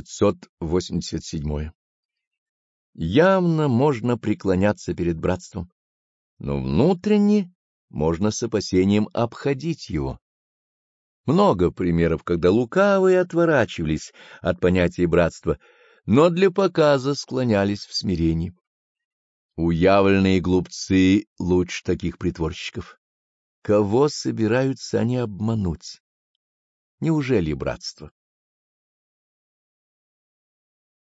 587. Явно можно преклоняться перед братством, но внутренне можно с опасением обходить его. Много примеров, когда лукавые отворачивались от понятия братства, но для показа склонялись в смирении. Уявленные глупцы лучше таких притворщиков. Кого собираются они обмануть? Неужели братство?